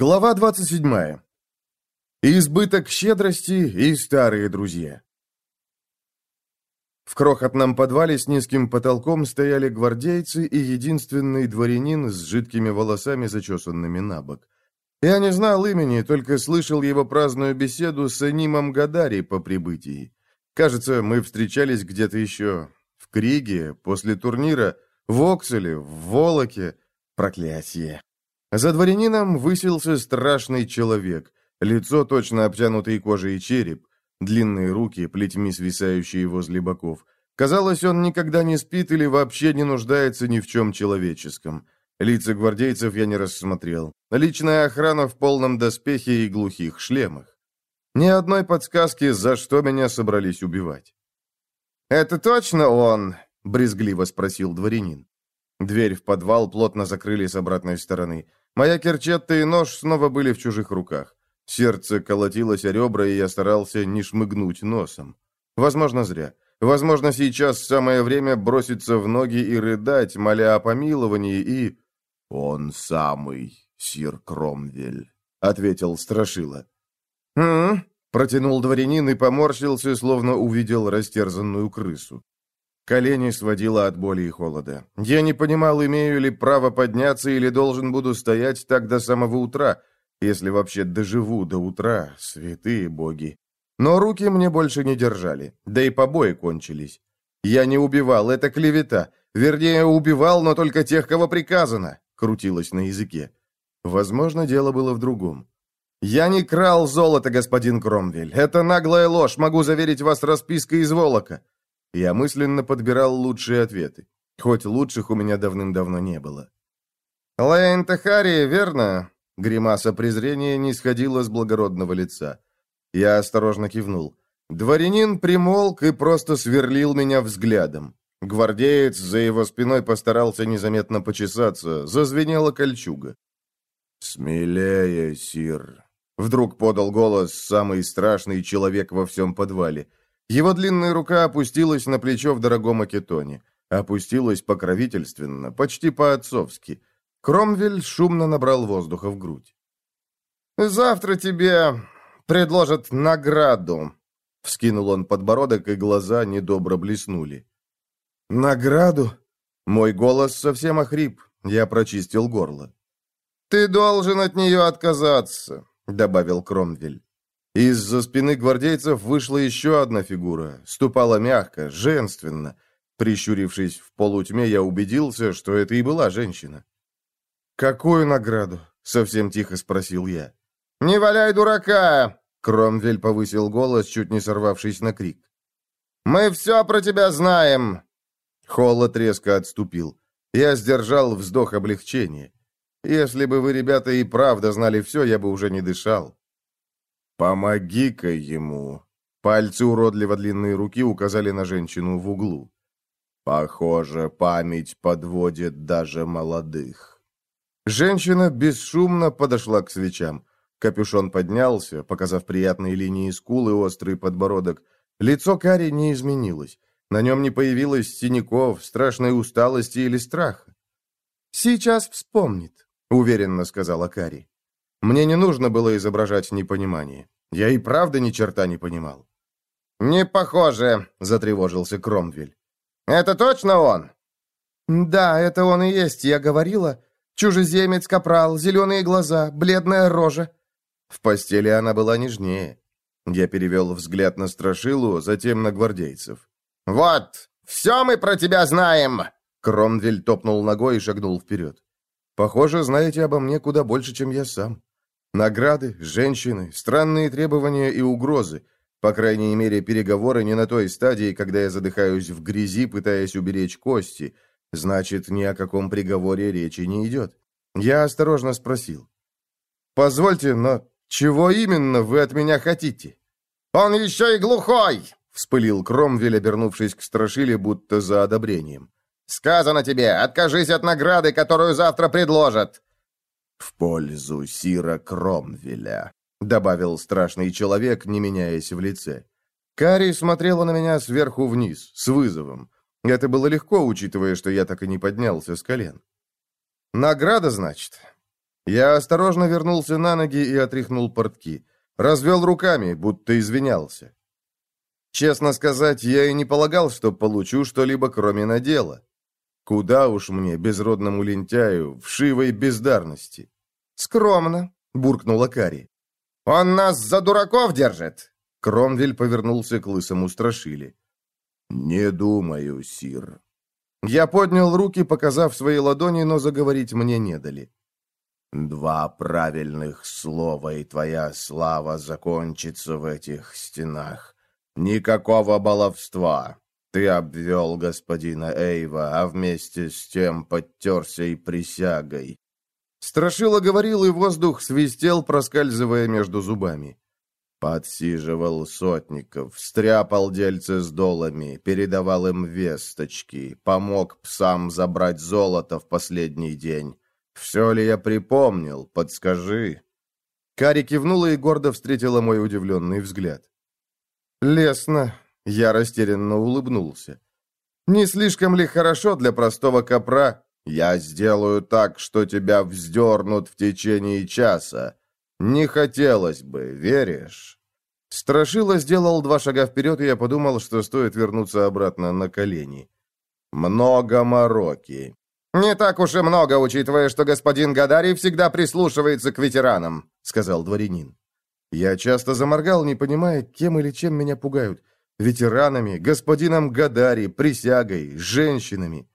Глава 27. Избыток щедрости и старые друзья. В крохотном подвале с низким потолком стояли гвардейцы и единственный дворянин с жидкими волосами, зачесанными на бок. Я не знал имени, только слышал его праздную беседу с Анимом Гадари по прибытии. Кажется, мы встречались где-то еще в Криге, после турнира, в Окселе, в Волоке. Проклятие. За дворянином высился страшный человек, лицо точно обтянутый кожей и череп, длинные руки, плетьми свисающие возле боков. Казалось, он никогда не спит или вообще не нуждается ни в чем человеческом. Лица гвардейцев я не рассмотрел. Личная охрана в полном доспехе и глухих шлемах. Ни одной подсказки, за что меня собрались убивать. «Это точно он?» — брезгливо спросил дворянин. Дверь в подвал плотно закрыли с обратной стороны. Моя керчетта и нож снова были в чужих руках. Сердце колотилось о ребра, и я старался не шмыгнуть носом. Возможно, зря. Возможно, сейчас самое время броситься в ноги и рыдать, моля о помиловании, и... «Он самый, сир Кромвель», — ответил Страшила. «Хм?» — протянул дворянин и поморщился, словно увидел растерзанную крысу. Колени сводило от боли и холода. Я не понимал, имею ли право подняться или должен буду стоять так до самого утра, если вообще доживу до утра, святые боги. Но руки мне больше не держали, да и побои кончились. Я не убивал, это клевета. Вернее, убивал, но только тех, кого приказано, крутилось на языке. Возможно, дело было в другом. «Я не крал золото, господин Кромвель. Это наглая ложь, могу заверить вас распиской из волока. Я мысленно подбирал лучшие ответы. Хоть лучших у меня давным-давно не было. «Лейн Тахари, верно?» Гримаса презрения не сходила с благородного лица. Я осторожно кивнул. Дворянин примолк и просто сверлил меня взглядом. Гвардеец за его спиной постарался незаметно почесаться, зазвенела кольчуга. «Смелее, сир!» Вдруг подал голос самый страшный человек во всем подвале. Его длинная рука опустилась на плечо в дорогом акетоне. Опустилась покровительственно, почти по-отцовски. Кромвель шумно набрал воздуха в грудь. «Завтра тебе предложат награду», — вскинул он подбородок, и глаза недобро блеснули. «Награду?» Мой голос совсем охрип, я прочистил горло. «Ты должен от нее отказаться», — добавил Кромвель. Из-за спины гвардейцев вышла еще одна фигура, ступала мягко, женственно. Прищурившись в полутьме, я убедился, что это и была женщина. «Какую награду?» — совсем тихо спросил я. «Не валяй дурака!» — Кромвель повысил голос, чуть не сорвавшись на крик. «Мы все про тебя знаем!» Холод резко отступил. Я сдержал вздох облегчения. Если бы вы, ребята, и правда знали все, я бы уже не дышал. «Помоги-ка ему!» Пальцы уродливо длинные руки указали на женщину в углу. «Похоже, память подводит даже молодых». Женщина бесшумно подошла к свечам. Капюшон поднялся, показав приятные линии скул и острый подбородок. Лицо Кари не изменилось. На нем не появилось синяков, страшной усталости или страха. «Сейчас вспомнит», — уверенно сказала Кари. Мне не нужно было изображать непонимание. Я и правда ни черта не понимал. «Не похоже», — затревожился Кромвель. «Это точно он?» «Да, это он и есть, я говорила. Чужеземец, капрал, зеленые глаза, бледная рожа». В постели она была нежнее. Я перевел взгляд на Страшилу, затем на гвардейцев. «Вот, все мы про тебя знаем!» Кромвель топнул ногой и шагнул вперед. «Похоже, знаете обо мне куда больше, чем я сам». Награды, женщины, странные требования и угрозы. По крайней мере, переговоры не на той стадии, когда я задыхаюсь в грязи, пытаясь уберечь кости. Значит, ни о каком приговоре речи не идет. Я осторожно спросил. «Позвольте, но чего именно вы от меня хотите?» «Он еще и глухой!» — вспылил Кромвель, обернувшись к Страшиле, будто за одобрением. «Сказано тебе, откажись от награды, которую завтра предложат. «В пользу Сира Кромвеля», — добавил страшный человек, не меняясь в лице. Кари смотрела на меня сверху вниз, с вызовом. Это было легко, учитывая, что я так и не поднялся с колен. «Награда, значит?» Я осторожно вернулся на ноги и отряхнул портки. Развел руками, будто извинялся. Честно сказать, я и не полагал, что получу что-либо, кроме надела. Куда уж мне, безродному лентяю, вшивой бездарности. «Скромно», — буркнула Кари. «Он нас за дураков держит!» Кромвель повернулся к лысому страшили. «Не думаю, сир». Я поднял руки, показав свои ладони, но заговорить мне не дали. «Два правильных слова, и твоя слава закончится в этих стенах. Никакого баловства. Ты обвел господина Эйва, а вместе с тем подтерся и присягой». Страшила говорил, и воздух свистел, проскальзывая между зубами. Подсиживал сотников, стряпал дельце с долами, передавал им весточки, помог псам забрать золото в последний день. Все ли я припомнил? Подскажи. Кари кивнула и гордо встретила мой удивленный взгляд. «Лесно», — я растерянно улыбнулся. «Не слишком ли хорошо для простого копра? Я сделаю так, что тебя вздернут в течение часа. «Не хотелось бы, веришь?» Страшила сделал два шага вперед, и я подумал, что стоит вернуться обратно на колени. «Много мороки». «Не так уж и много, учитывая, что господин Гадари всегда прислушивается к ветеранам», — сказал дворянин. Я часто заморгал, не понимая, кем или чем меня пугают. Ветеранами, господином Гадари, присягой, женщинами.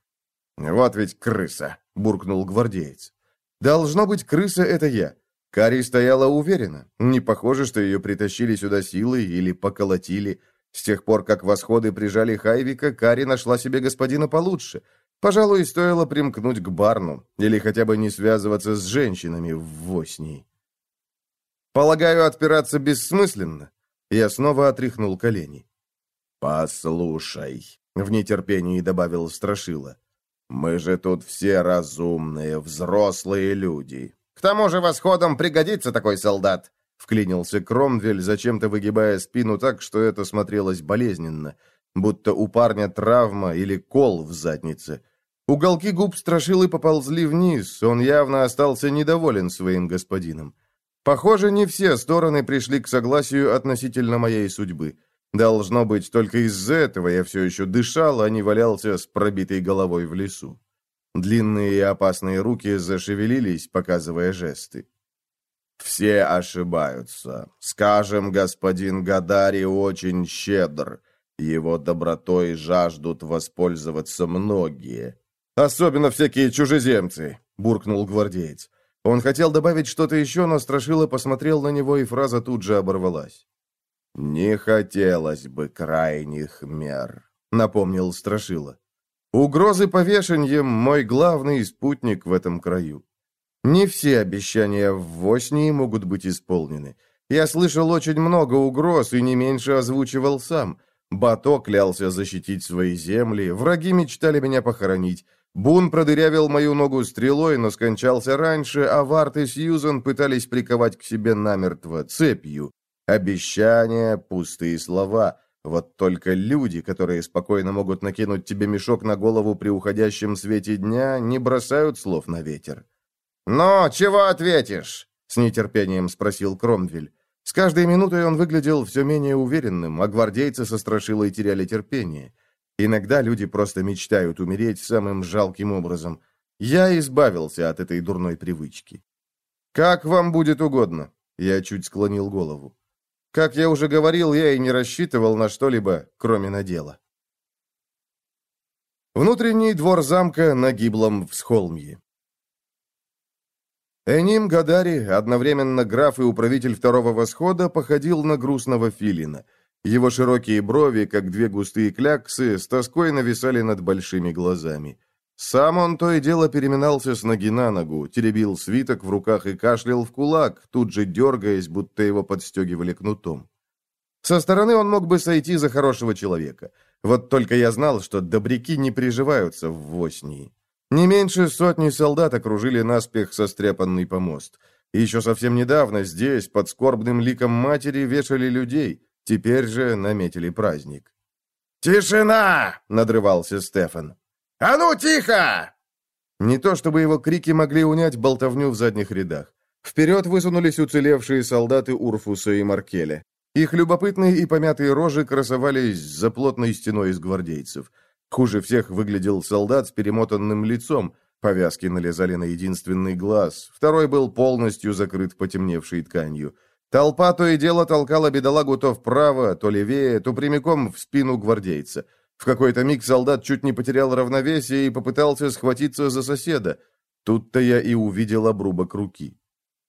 «Вот ведь крыса», — буркнул гвардеец. «Должно быть, крыса — это я. Кари стояла уверенно. Не похоже, что ее притащили сюда силой или поколотили. С тех пор, как восходы прижали Хайвика, Кари нашла себе господина получше. Пожалуй, стоило примкнуть к Барну, или хотя бы не связываться с женщинами в Воснии. Полагаю, отпираться бессмысленно. Я снова отряхнул колени. «Послушай», — в нетерпении добавил Страшила, — «мы же тут все разумные, взрослые люди. «К тому же восходом пригодится такой солдат», — вклинился Кромвель, зачем-то выгибая спину так, что это смотрелось болезненно, будто у парня травма или кол в заднице. Уголки губ страшилы поползли вниз, он явно остался недоволен своим господином. Похоже, не все стороны пришли к согласию относительно моей судьбы. Должно быть, только из-за этого я все еще дышал, а не валялся с пробитой головой в лесу. Длинные и опасные руки зашевелились, показывая жесты. «Все ошибаются. Скажем, господин Гадари очень щедр. Его добротой жаждут воспользоваться многие. Особенно всякие чужеземцы», — буркнул гвардеец. Он хотел добавить что-то еще, но Страшила посмотрел на него, и фраза тут же оборвалась. «Не хотелось бы крайних мер», — напомнил Страшила. Угрозы повешением – мой главный спутник в этом краю. Не все обещания в Воснии могут быть исполнены. Я слышал очень много угроз и не меньше озвучивал сам. Бато клялся защитить свои земли, враги мечтали меня похоронить. Бун продырявил мою ногу стрелой, но скончался раньше, а Варт и Сьюзан пытались приковать к себе намертво, цепью. Обещания, пустые слова. Вот только люди, которые спокойно могут накинуть тебе мешок на голову при уходящем свете дня, не бросают слов на ветер. «Но чего ответишь?» — с нетерпением спросил Кромвель. С каждой минутой он выглядел все менее уверенным, а гвардейцы со страшилой теряли терпение. Иногда люди просто мечтают умереть самым жалким образом. Я избавился от этой дурной привычки. «Как вам будет угодно?» Я чуть склонил голову. Как я уже говорил, я и не рассчитывал на что-либо, кроме надела. Внутренний двор замка на гиблом всхолмье. Эним Гадари, одновременно граф и управитель второго восхода, походил на грустного филина. Его широкие брови, как две густые кляксы, с тоской нависали над большими глазами. Сам он то и дело переминался с ноги на ногу, теребил свиток в руках и кашлял в кулак, тут же дергаясь, будто его подстегивали кнутом. Со стороны он мог бы сойти за хорошего человека. Вот только я знал, что добряки не приживаются в Воснии. Не меньше сотни солдат окружили наспех состряпанный помост. Еще совсем недавно здесь, под скорбным ликом матери, вешали людей. Теперь же наметили праздник. «Тишина!» — надрывался Стефан. «А ну, тихо!» Не то чтобы его крики могли унять болтовню в задних рядах. Вперед высунулись уцелевшие солдаты Урфуса и Маркеля. Их любопытные и помятые рожи красовались за плотной стеной из гвардейцев. Хуже всех выглядел солдат с перемотанным лицом, повязки налезали на единственный глаз, второй был полностью закрыт потемневшей тканью. Толпа то и дело толкала бедолагу то вправо, то левее, то прямиком в спину гвардейца. В какой-то миг солдат чуть не потерял равновесие и попытался схватиться за соседа. Тут-то я и увидел обрубок руки.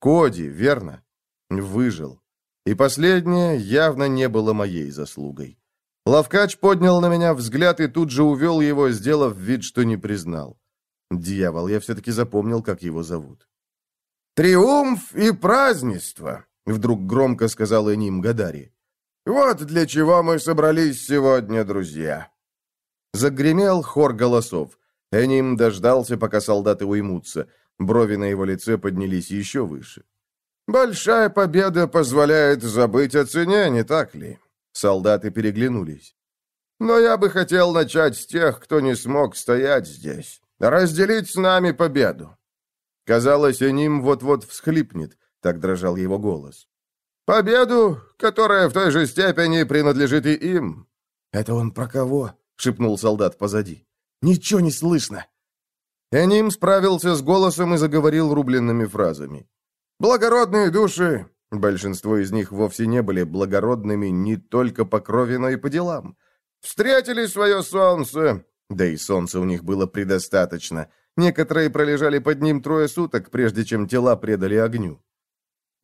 Коди, верно? Выжил. И последнее явно не было моей заслугой. Лавкач поднял на меня взгляд и тут же увел его, сделав вид, что не признал. Дьявол, я все-таки запомнил, как его зовут. «Триумф и празднество!» — вдруг громко сказал Эним Гадари. «Вот для чего мы собрались сегодня, друзья!» Загремел хор голосов. Эним дождался, пока солдаты уймутся. Брови на его лице поднялись еще выше. «Большая победа позволяет забыть о цене, не так ли?» Солдаты переглянулись. «Но я бы хотел начать с тех, кто не смог стоять здесь. Разделить с нами победу». Казалось, Эним вот-вот всхлипнет, так дрожал его голос. «Победу, которая в той же степени принадлежит и им». «Это он про кого?» — шепнул солдат позади. «Ничего не слышно». Эним справился с голосом и заговорил рубленными фразами. «Благородные души!» Большинство из них вовсе не были благородными не только по крови, но и по делам. «Встретили свое солнце!» Да и солнца у них было предостаточно. Некоторые пролежали под ним трое суток, прежде чем тела предали огню.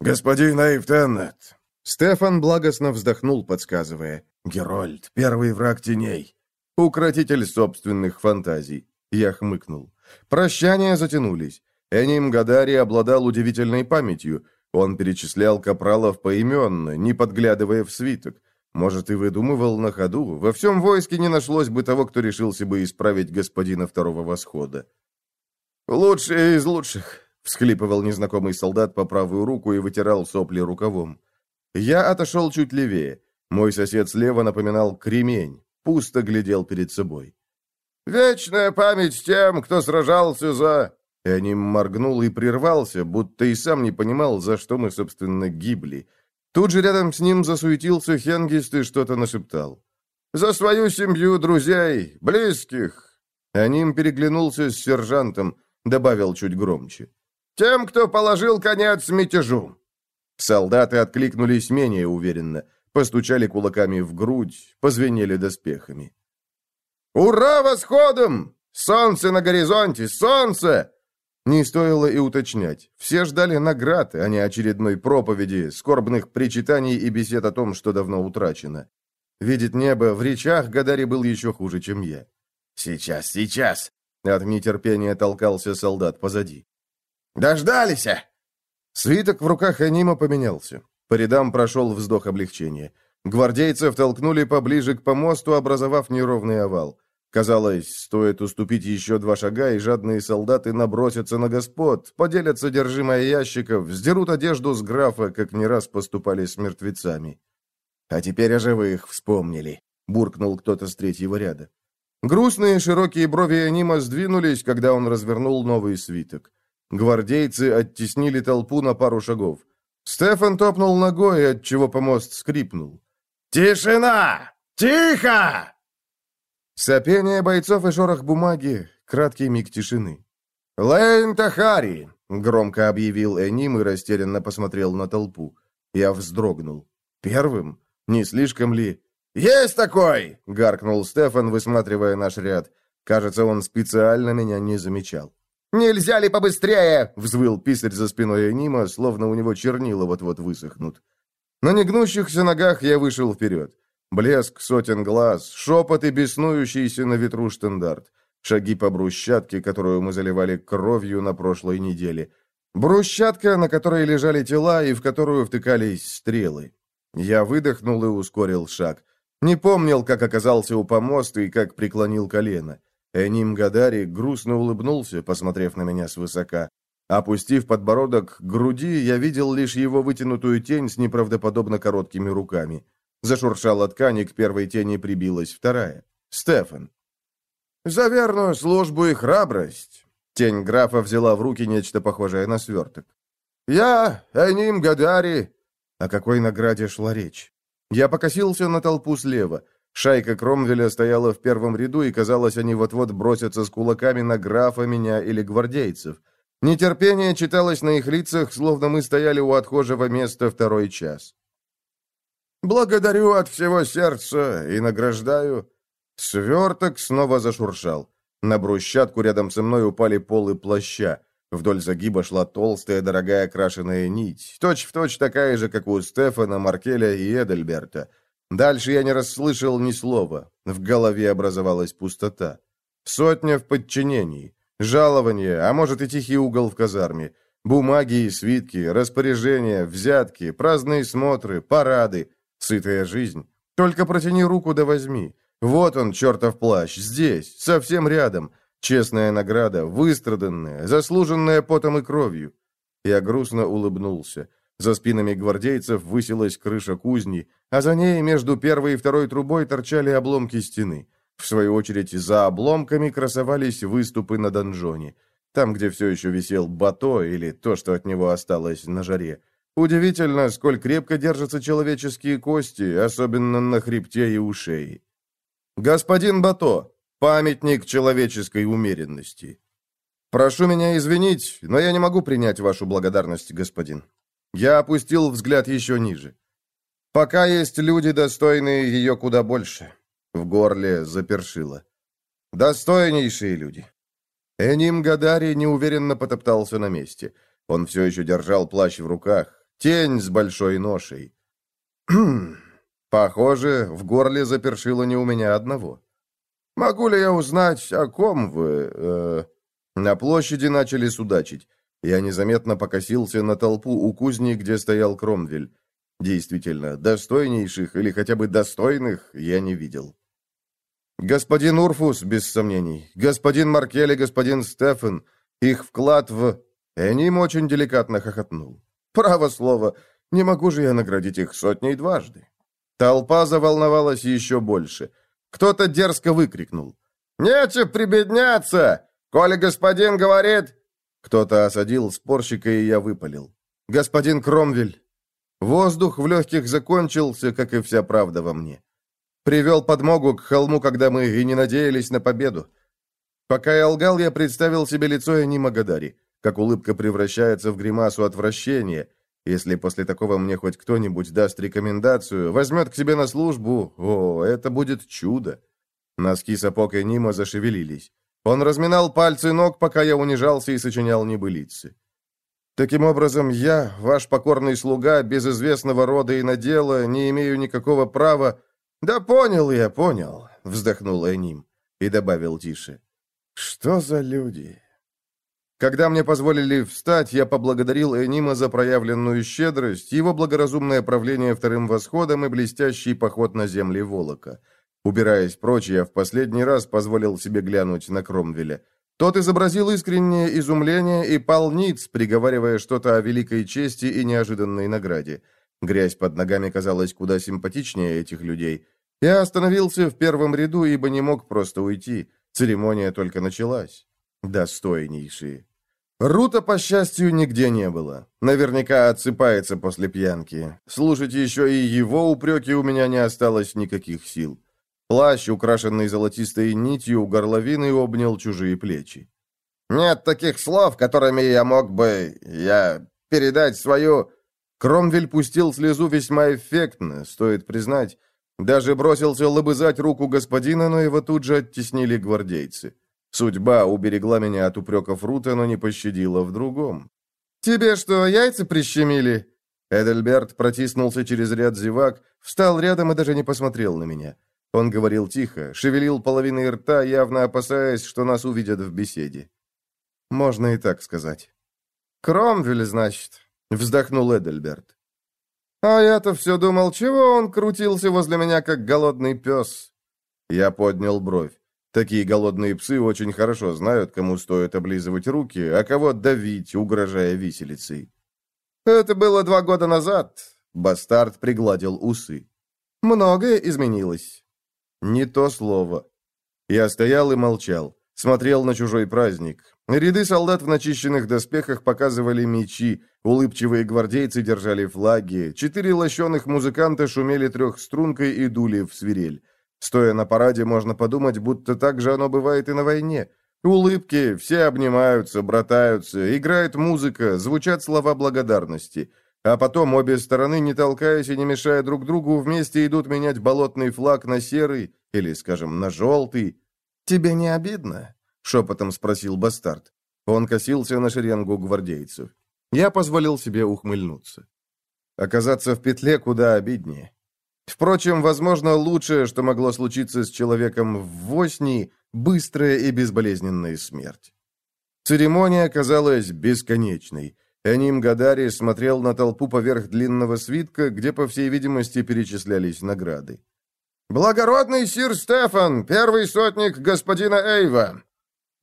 «Господин Эйфтеннет!» Стефан благостно вздохнул, подсказывая. «Герольд, первый враг теней. Укротитель собственных фантазий». Я хмыкнул. Прощания затянулись. Эним Гадари обладал удивительной памятью. Он перечислял капралов поименно, не подглядывая в свиток. Может, и выдумывал на ходу. Во всем войске не нашлось бы того, кто решился бы исправить господина второго восхода. «Лучшие из лучших», — всхлипывал незнакомый солдат по правую руку и вытирал сопли рукавом. Я отошел чуть левее. Мой сосед слева напоминал кремень, пусто глядел перед собой. «Вечная память тем, кто сражался за...» Эним моргнул и прервался, будто и сам не понимал, за что мы, собственно, гибли. Тут же рядом с ним засуетился Хенгист и что-то нашептал. «За свою семью, друзей, близких!» Аним переглянулся с сержантом, добавил чуть громче. «Тем, кто положил конец мятежу!» Солдаты откликнулись менее уверенно, постучали кулаками в грудь, позвенели доспехами. «Ура восходом! Солнце на горизонте! Солнце!» Не стоило и уточнять. Все ждали наград, а не очередной проповеди, скорбных причитаний и бесед о том, что давно утрачено. Видеть небо в речах Гадари был еще хуже, чем я. «Сейчас, сейчас!» От нетерпения толкался солдат позади. «Дождались!» Свиток в руках Анима поменялся. По рядам прошел вздох облегчения. Гвардейцев толкнули поближе к помосту, образовав неровный овал. Казалось, стоит уступить еще два шага, и жадные солдаты набросятся на господ, поделят содержимое ящиков, сдерут одежду с графа, как не раз поступали с мертвецами. «А теперь о живых вспомнили», — буркнул кто-то с третьего ряда. Грустные широкие брови Анима сдвинулись, когда он развернул новый свиток. Гвардейцы оттеснили толпу на пару шагов. Стефан топнул ногой, отчего помост скрипнул. «Тишина! Тихо!» Сопение бойцов и шорох бумаги, краткий миг тишины. «Лейн Тахари!» — громко объявил Эним и растерянно посмотрел на толпу. Я вздрогнул. «Первым? Не слишком ли?» «Есть такой!» — гаркнул Стефан, высматривая наш ряд. Кажется, он специально меня не замечал. «Нельзя ли побыстрее?» — взвыл писарь за спиной Энима, словно у него чернила вот-вот высохнут. На негнущихся ногах я вышел вперед. Блеск сотен глаз, шепот и беснующийся на ветру штандарт. Шаги по брусчатке, которую мы заливали кровью на прошлой неделе. Брусчатка, на которой лежали тела и в которую втыкались стрелы. Я выдохнул и ускорил шаг. Не помнил, как оказался у помоста и как преклонил колено. Эним Гадари грустно улыбнулся, посмотрев на меня свысока. Опустив подбородок к груди, я видел лишь его вытянутую тень с неправдоподобно короткими руками. Зашуршала ткань, и к первой тени прибилась вторая. Стефан. «За верную службу и храбрость!» Тень графа взяла в руки нечто похожее на сверток. «Я, Эним Гадари!» О какой награде шла речь? Я покосился на толпу слева. Шайка Кромвеля стояла в первом ряду, и, казалось, они вот-вот бросятся с кулаками на графа, меня или гвардейцев. Нетерпение читалось на их лицах, словно мы стояли у отхожего места второй час. «Благодарю от всего сердца и награждаю». Сверток снова зашуршал. На брусчатку рядом со мной упали полы плаща. Вдоль загиба шла толстая, дорогая крашеная нить, точь-в-точь точь такая же, как у Стефана, Маркеля и Эдельберта. Дальше я не расслышал ни слова. В голове образовалась пустота. Сотня в подчинении. Жалование, а может и тихий угол в казарме. Бумаги и свитки, распоряжения, взятки, праздные смотры, парады. Сытая жизнь. Только протяни руку да возьми. Вот он, чертов плащ, здесь, совсем рядом. Честная награда, выстраданная, заслуженная потом и кровью. Я грустно улыбнулся. За спинами гвардейцев высилась крыша кузни, а за ней между первой и второй трубой торчали обломки стены. В свою очередь, за обломками красовались выступы на донжоне. Там, где все еще висел бато или то, что от него осталось на жаре. Удивительно, сколь крепко держатся человеческие кости, особенно на хребте и у шеи. «Господин Бато, памятник человеческой умеренности. Прошу меня извинить, но я не могу принять вашу благодарность, господин. Я опустил взгляд еще ниже. Пока есть люди, достойные ее куда больше. В горле запершило. Достойнейшие люди. Эним Гадари неуверенно потоптался на месте. Он все еще держал плащ в руках. Тень с большой ношей. Похоже, в горле запершило не у меня одного. «Могу ли я узнать, о ком вы...» э... На площади начали судачить. Я незаметно покосился на толпу у кузни, где стоял Кромвель. Действительно, достойнейших или хотя бы достойных я не видел. Господин Урфус, без сомнений, господин Маркель и господин Стефан, их вклад в... Эним очень деликатно хохотнул. Право слово, не могу же я наградить их сотней дважды. Толпа заволновалась еще больше. Кто-то дерзко выкрикнул. «Нечего прибедняться! Коли господин говорит, кто-то осадил спорщика, и я выпалил. «Господин Кромвель!» Воздух в легких закончился, как и вся правда во мне. Привел подмогу к холму, когда мы и не надеялись на победу. Пока я лгал, я представил себе лицо Энима Гадари, как улыбка превращается в гримасу отвращения. Если после такого мне хоть кто-нибудь даст рекомендацию, возьмет к себе на службу, о, это будет чудо. Носки сапог Энима зашевелились. Он разминал пальцы ног, пока я унижался и сочинял небылицы. Таким образом, я, ваш покорный слуга, без известного рода и надела, не имею никакого права... Да понял я, понял, вздохнул Эним и добавил тише. Что за люди? Когда мне позволили встать, я поблагодарил Энима за проявленную щедрость, его благоразумное правление вторым восходом и блестящий поход на земли Волока. Убираясь прочь, я в последний раз позволил себе глянуть на Кромвеля. Тот изобразил искреннее изумление и пал ниц, приговаривая что-то о великой чести и неожиданной награде. Грязь под ногами казалась куда симпатичнее этих людей. Я остановился в первом ряду, ибо не мог просто уйти. Церемония только началась. Достойнейшие. Рута, по счастью, нигде не было. Наверняка отсыпается после пьянки. Слушать еще и его упреки у меня не осталось никаких сил. Плащ, украшенный золотистой нитью, горловины обнял чужие плечи. «Нет таких слов, которыми я мог бы... я... передать свою...» Кромвель пустил слезу весьма эффектно, стоит признать. Даже бросился лобызать руку господина, но его тут же оттеснили гвардейцы. Судьба уберегла меня от упреков Рута, но не пощадила в другом. «Тебе что, яйца прищемили?» Эдельберт протиснулся через ряд зевак, встал рядом и даже не посмотрел на меня. Он говорил тихо, шевелил половиной рта, явно опасаясь, что нас увидят в беседе. Можно и так сказать. «Кромвель, значит», — вздохнул Эдельберт. «А я-то все думал, чего он крутился возле меня, как голодный пес?» Я поднял бровь. Такие голодные псы очень хорошо знают, кому стоит облизывать руки, а кого давить, угрожая виселицей. «Это было два года назад», — бастард пригладил усы. «Многое изменилось». Не то слово. Я стоял и молчал, смотрел на чужой праздник. Ряды солдат в начищенных доспехах показывали мечи, улыбчивые гвардейцы держали флаги, четыре лощеных музыканта шумели трехстрункой и дули в свирель. Стоя на параде, можно подумать, будто так же оно бывает и на войне. Улыбки, все обнимаются, братаются, играет музыка, звучат слова благодарности. А потом обе стороны, не толкаясь и не мешая друг другу, вместе идут менять болотный флаг на серый или, скажем, на желтый. «Тебе не обидно?» — шепотом спросил бастард. Он косился на шеренгу гвардейцев. Я позволил себе ухмыльнуться. Оказаться в петле куда обиднее. Впрочем, возможно, лучшее, что могло случиться с человеком в Восни, быстрая и безболезненная смерть. Церемония казалась бесконечной. Эним Гадари смотрел на толпу поверх длинного свитка, где, по всей видимости, перечислялись награды. «Благородный сир Стефан, первый сотник господина Эйва!»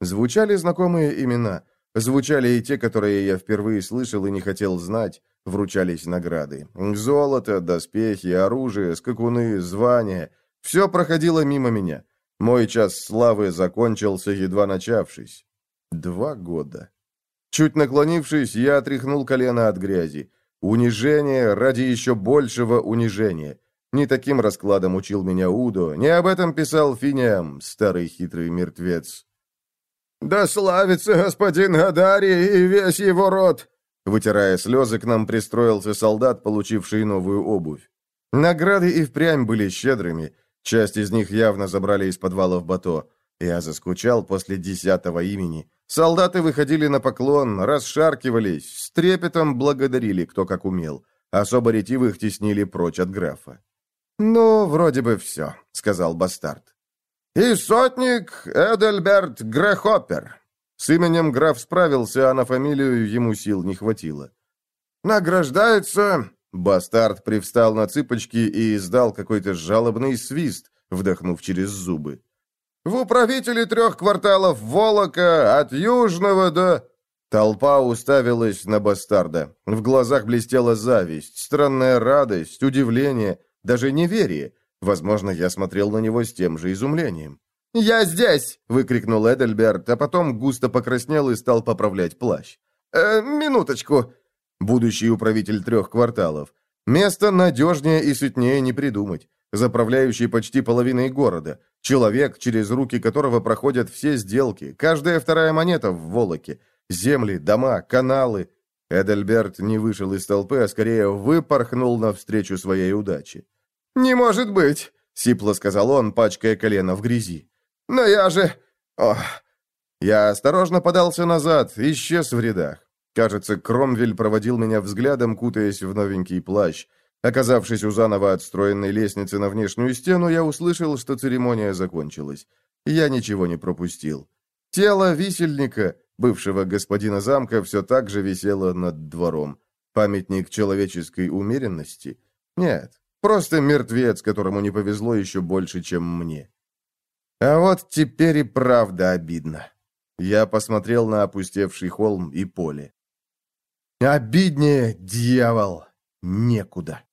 Звучали знакомые имена. Звучали и те, которые я впервые слышал и не хотел знать. Вручались награды. Золото, доспехи, оружие, скакуны, звания. Все проходило мимо меня. Мой час славы закончился, едва начавшись. Два года. Чуть наклонившись, я отряхнул колено от грязи. Унижение ради еще большего унижения. Не таким раскладом учил меня Удо, не об этом писал Финиам, старый хитрый мертвец. «Да славится господин Гадари и весь его род!» Вытирая слезы, к нам пристроился солдат, получивший новую обувь. Награды и впрямь были щедрыми. Часть из них явно забрали из подвала в Бато. Я заскучал после десятого имени. Солдаты выходили на поклон, расшаркивались, с трепетом благодарили, кто как умел. Особо ретивых теснили прочь от графа. «Ну, вроде бы все», — сказал бастард. «И сотник Эдельберт Грехоппер». С именем граф справился, а на фамилию ему сил не хватило. «Награждается...» Бастард привстал на цыпочки и издал какой-то жалобный свист, вдохнув через зубы. «В управителе трех кварталов Волока, от Южного до...» Толпа уставилась на бастарда. В глазах блестела зависть, странная радость, удивление, даже неверие. Возможно, я смотрел на него с тем же изумлением. «Я здесь!» — выкрикнул Эдельберт, а потом густо покраснел и стал поправлять плащ. «Э, «Минуточку!» Будущий управитель трех кварталов. Место надежнее и сытнее не придумать. Заправляющий почти половиной города. Человек, через руки которого проходят все сделки. Каждая вторая монета в Волоке. Земли, дома, каналы. Эдельберт не вышел из толпы, а скорее выпорхнул навстречу своей удаче. «Не может быть!» — сипло сказал он, пачкая колено в грязи. «Но я же... Ох!» Я осторожно подался назад, исчез в рядах. Кажется, Кромвель проводил меня взглядом, кутаясь в новенький плащ. Оказавшись у заново отстроенной лестницы на внешнюю стену, я услышал, что церемония закончилась. Я ничего не пропустил. Тело висельника, бывшего господина замка, все так же висело над двором. Памятник человеческой умеренности? Нет, Просто мертвец, которому не повезло еще больше, чем мне. А вот теперь и правда обидно. Я посмотрел на опустевший холм и поле. Обиднее, дьявол, некуда.